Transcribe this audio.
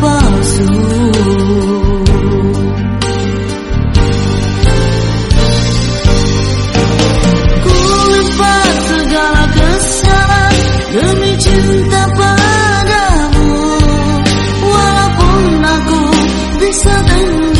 palsu. Ku lupa segala kesalahan Demi cinta padamu. Walaupun aku bisa dengar